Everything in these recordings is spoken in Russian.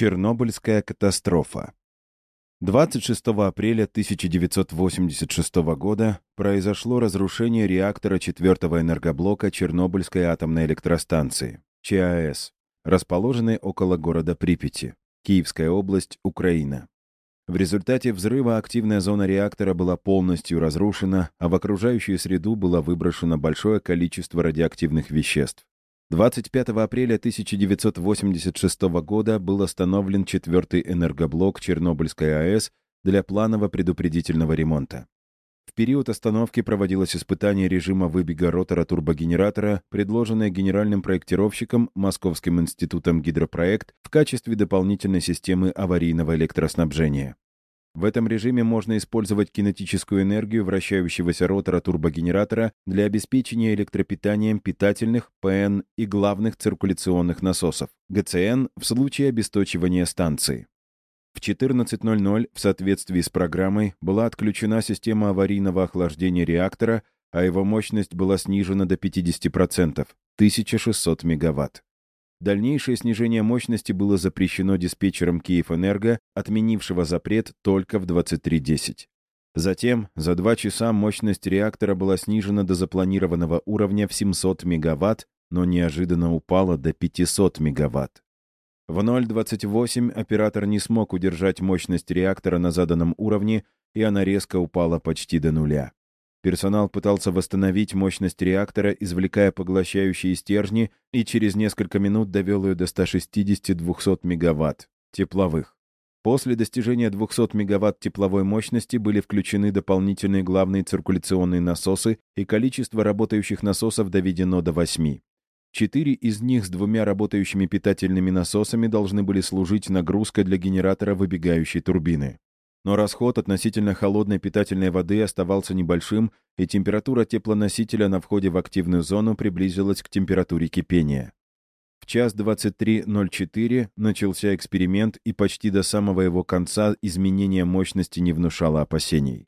Чернобыльская катастрофа. 26 апреля 1986 года произошло разрушение реактора 4-го энергоблока Чернобыльской атомной электростанции, ЧАЭС, расположенной около города Припяти, Киевская область, Украина. В результате взрыва активная зона реактора была полностью разрушена, а в окружающую среду было выброшено большое количество радиоактивных веществ. 25 апреля 1986 года был остановлен четвертый энергоблок Чернобыльской АЭС для планово-предупредительного ремонта. В период остановки проводилось испытание режима выбега ротора турбогенератора, предложенное генеральным проектировщиком Московским институтом гидропроект в качестве дополнительной системы аварийного электроснабжения. В этом режиме можно использовать кинетическую энергию вращающегося ротора турбогенератора для обеспечения электропитанием питательных, ПН и главных циркуляционных насосов, ГЦН, в случае обесточивания станции. В 14.00 в соответствии с программой была отключена система аварийного охлаждения реактора, а его мощность была снижена до 50%, 1600 мегаватт. Дальнейшее снижение мощности было запрещено диспетчером «Киевэнерго», отменившего запрет только в 23.10. Затем, за два часа мощность реактора была снижена до запланированного уровня в 700 мегаватт, но неожиданно упала до 500 мегаватт. В 0.28 оператор не смог удержать мощность реактора на заданном уровне, и она резко упала почти до нуля. Персонал пытался восстановить мощность реактора, извлекая поглощающие стержни, и через несколько минут довел ее до 160-200 мегаватт тепловых. После достижения 200 мегаватт тепловой мощности были включены дополнительные главные циркуляционные насосы, и количество работающих насосов доведено до 8. Четыре из них с двумя работающими питательными насосами должны были служить нагрузкой для генератора выбегающей турбины. Но расход относительно холодной питательной воды оставался небольшим, и температура теплоносителя на входе в активную зону приблизилась к температуре кипения. В час 23.04 начался эксперимент, и почти до самого его конца изменение мощности не внушало опасений.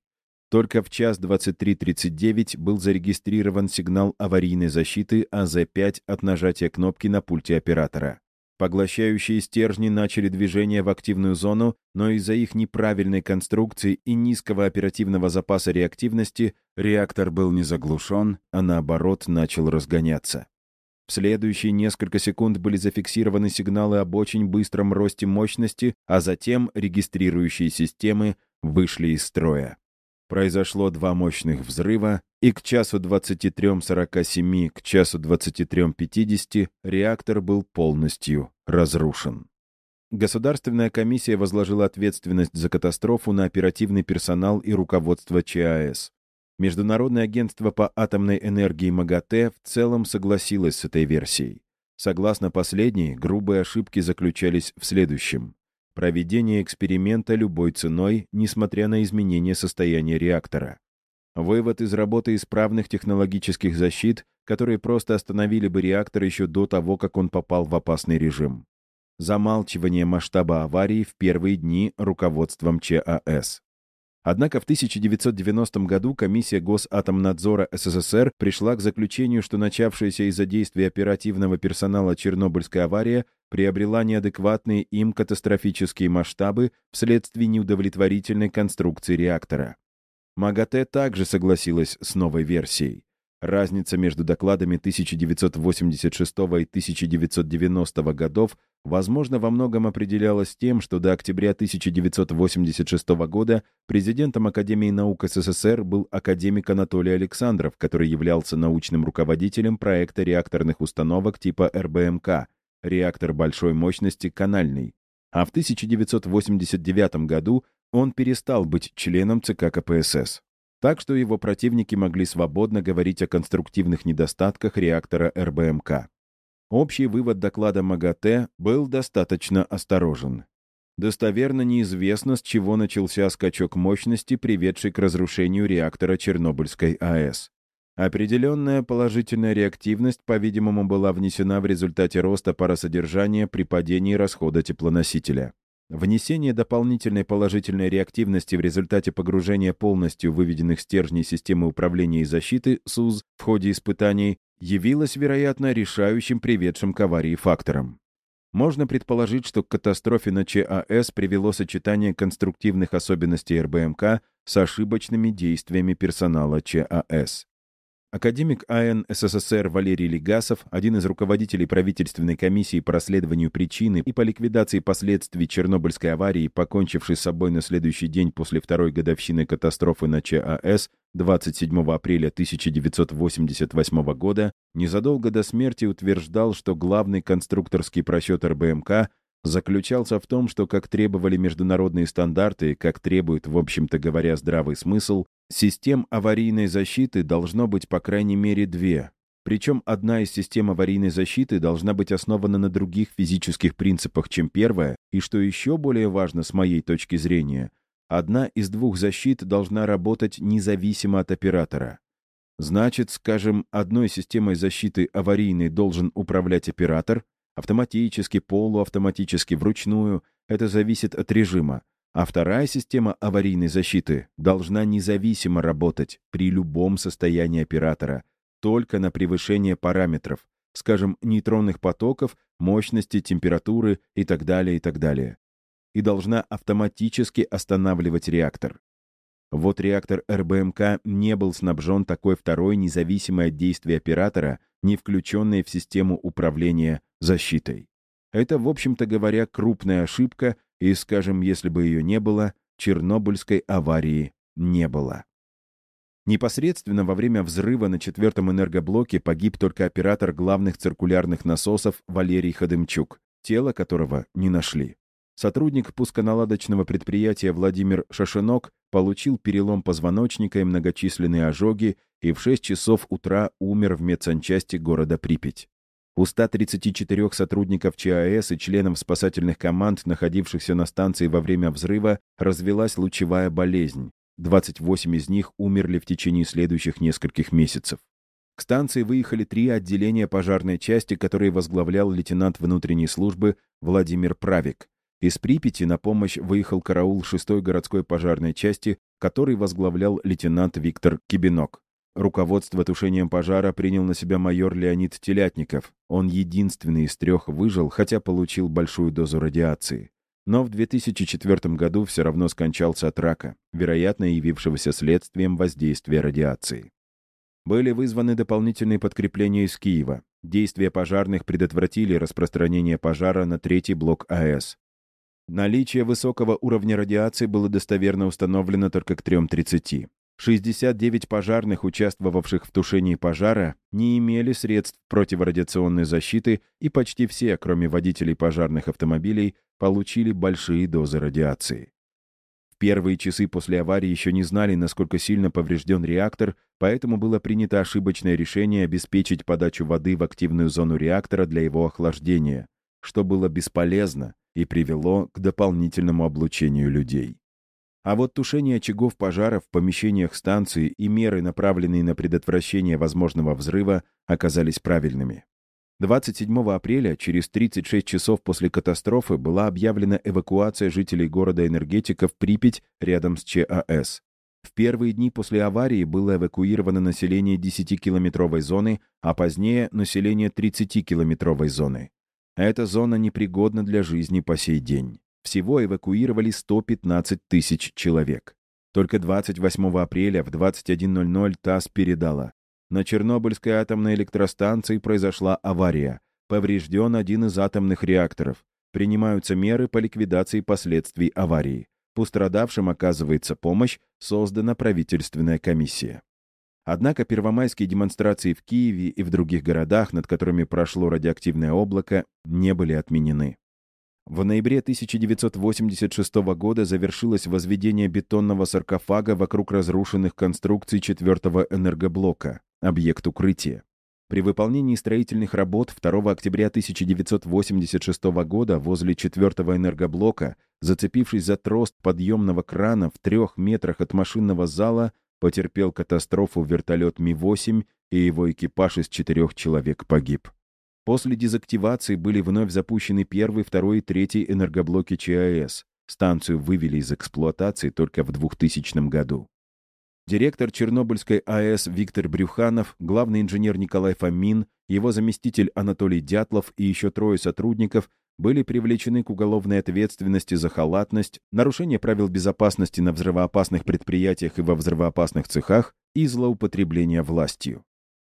Только в час 23.39 был зарегистрирован сигнал аварийной защиты АЗ-5 от нажатия кнопки на пульте оператора. Поглощающие стержни начали движение в активную зону, но из-за их неправильной конструкции и низкого оперативного запаса реактивности реактор был не заглушен, а наоборот начал разгоняться. В следующие несколько секунд были зафиксированы сигналы об очень быстром росте мощности, а затем регистрирующие системы вышли из строя. Произошло два мощных взрыва, и к часу 23.47, к часу 23.50 реактор был полностью разрушен. Государственная комиссия возложила ответственность за катастрофу на оперативный персонал и руководство ЧАЭС. Международное агентство по атомной энергии МАГАТЭ в целом согласилось с этой версией. Согласно последней, грубые ошибки заключались в следующем проведение эксперимента любой ценой, несмотря на изменение состояния реактора. Вывод из работы исправных технологических защит, которые просто остановили бы реактор еще до того, как он попал в опасный режим. Замалчивание масштаба аварии в первые дни руководством ЧАЭС. Однако в 1990 году комиссия Госатомнадзора СССР пришла к заключению, что начавшаяся из-за действия оперативного персонала Чернобыльская авария приобрела неадекватные им катастрофические масштабы вследствие неудовлетворительной конструкции реактора. МАГАТЭ также согласилась с новой версией. Разница между докладами 1986 и 1990 годов, возможно, во многом определялась тем, что до октября 1986 года президентом Академии наук СССР был академик Анатолий Александров, который являлся научным руководителем проекта реакторных установок типа РБМК, реактор большой мощности канальный. А в 1989 году он перестал быть членом ЦК КПСС так что его противники могли свободно говорить о конструктивных недостатках реактора РБМК. Общий вывод доклада МАГАТЭ был достаточно осторожен. Достоверно неизвестно, с чего начался скачок мощности, приведший к разрушению реактора Чернобыльской АЭС. Определенная положительная реактивность, по-видимому, была внесена в результате роста паросодержания при падении расхода теплоносителя. Внесение дополнительной положительной реактивности в результате погружения полностью выведенных стержней системы управления и защиты СУЗ в ходе испытаний явилось, вероятно, решающим приведшим к аварии фактором. Можно предположить, что к катастрофе на ЧАЭС привело сочетание конструктивных особенностей РБМК с ошибочными действиями персонала ЧАЭС. Академик АН СССР Валерий Легасов, один из руководителей правительственной комиссии по расследованию причины и по ликвидации последствий Чернобыльской аварии, покончившей с собой на следующий день после второй годовщины катастрофы на ЧАЭС 27 апреля 1988 года, незадолго до смерти утверждал, что главный конструкторский просчет РБМК заключался в том, что, как требовали международные стандарты, как требует, в общем-то говоря, здравый смысл, систем аварийной защиты должно быть по крайней мере две. Причем одна из систем аварийной защиты должна быть основана на других физических принципах, чем первая, и, что еще более важно с моей точки зрения, одна из двух защит должна работать независимо от оператора. Значит, скажем, одной системой защиты аварийной должен управлять оператор, автоматически, полуавтоматически, вручную, это зависит от режима. А вторая система аварийной защиты должна независимо работать при любом состоянии оператора, только на превышение параметров, скажем, нейтронных потоков, мощности, температуры и так далее, и так далее. И должна автоматически останавливать реактор. Вот реактор РБМК не был снабжен такой второй независимой от действия оператора, не включенной в систему управления защитой. Это, в общем-то говоря, крупная ошибка, и, скажем, если бы ее не было, Чернобыльской аварии не было. Непосредственно во время взрыва на четвертом энергоблоке погиб только оператор главных циркулярных насосов Валерий Ходымчук, тело которого не нашли. Сотрудник пусконаладочного предприятия Владимир Шашинок получил перелом позвоночника и многочисленные ожоги и в 6 часов утра умер в медсанчасти города Припять. У 134 сотрудников ЧАЭС и членов спасательных команд, находившихся на станции во время взрыва, развелась лучевая болезнь. 28 из них умерли в течение следующих нескольких месяцев. К станции выехали три отделения пожарной части, которые возглавлял лейтенант внутренней службы Владимир Правик. Из Припяти на помощь выехал караул 6-й городской пожарной части, который возглавлял лейтенант Виктор Кибинок. Руководство тушением пожара принял на себя майор Леонид Телятников. Он единственный из трех выжил, хотя получил большую дозу радиации. Но в 2004 году все равно скончался от рака, вероятно, явившегося следствием воздействия радиации. Были вызваны дополнительные подкрепления из Киева. Действия пожарных предотвратили распространение пожара на третий блок АЭС. Наличие высокого уровня радиации было достоверно установлено только к 3.30. 69 пожарных, участвовавших в тушении пожара, не имели средств противорадиационной защиты, и почти все, кроме водителей пожарных автомобилей, получили большие дозы радиации. В первые часы после аварии еще не знали, насколько сильно поврежден реактор, поэтому было принято ошибочное решение обеспечить подачу воды в активную зону реактора для его охлаждения, что было бесполезно и привело к дополнительному облучению людей. А вот тушение очагов пожара в помещениях станции и меры, направленные на предотвращение возможного взрыва, оказались правильными. 27 апреля, через 36 часов после катастрофы, была объявлена эвакуация жителей города-энергетиков Припять рядом с ЧАЭС. В первые дни после аварии было эвакуировано население 10-километровой зоны, а позднее — население 30-километровой зоны. Эта зона непригодна для жизни по сей день. Всего эвакуировали 115 тысяч человек. Только 28 апреля в 21.00 ТАСС передала. На Чернобыльской атомной электростанции произошла авария. Поврежден один из атомных реакторов. Принимаются меры по ликвидации последствий аварии. Пострадавшим оказывается помощь, создана правительственная комиссия. Однако первомайские демонстрации в Киеве и в других городах, над которыми прошло радиоактивное облако, не были отменены. В ноябре 1986 года завершилось возведение бетонного саркофага вокруг разрушенных конструкций четвертого энергоблока, объект укрытия. При выполнении строительных работ 2 октября 1986 года возле четвертого энергоблока, зацепившись за трост подъемного крана в трех метрах от машинного зала, потерпел катастрофу вертолет Ми-8, и его экипаж из четырех человек погиб. После дезактивации были вновь запущены первый, второй и третий энергоблоки ЧАЭС. Станцию вывели из эксплуатации только в 2000 году. Директор Чернобыльской АЭС Виктор Брюханов, главный инженер Николай Фомин, его заместитель Анатолий Дятлов и еще трое сотрудников были привлечены к уголовной ответственности за халатность, нарушение правил безопасности на взрывоопасных предприятиях и во взрывоопасных цехах и злоупотребление властью.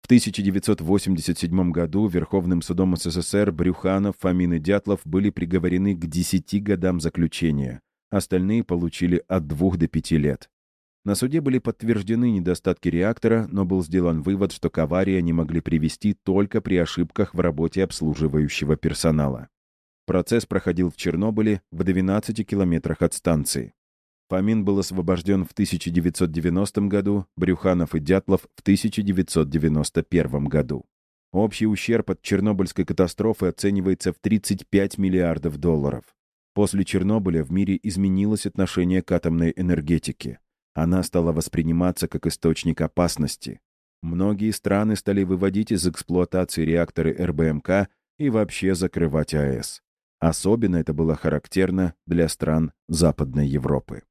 В 1987 году Верховным судом СССР Брюханов, Фомин и Дятлов были приговорены к 10 годам заключения. Остальные получили от 2 до 5 лет. На суде были подтверждены недостатки реактора, но был сделан вывод, что к аварии они могли привести только при ошибках в работе обслуживающего персонала. Процесс проходил в Чернобыле в 12 километрах от станции. Фомин был освобожден в 1990 году, Брюханов и Дятлов в 1991 году. Общий ущерб от Чернобыльской катастрофы оценивается в 35 миллиардов долларов. После Чернобыля в мире изменилось отношение к атомной энергетике. Она стала восприниматься как источник опасности. Многие страны стали выводить из эксплуатации реакторы РБМК и вообще закрывать АЭС. Особенно это было характерно для стран Западной Европы.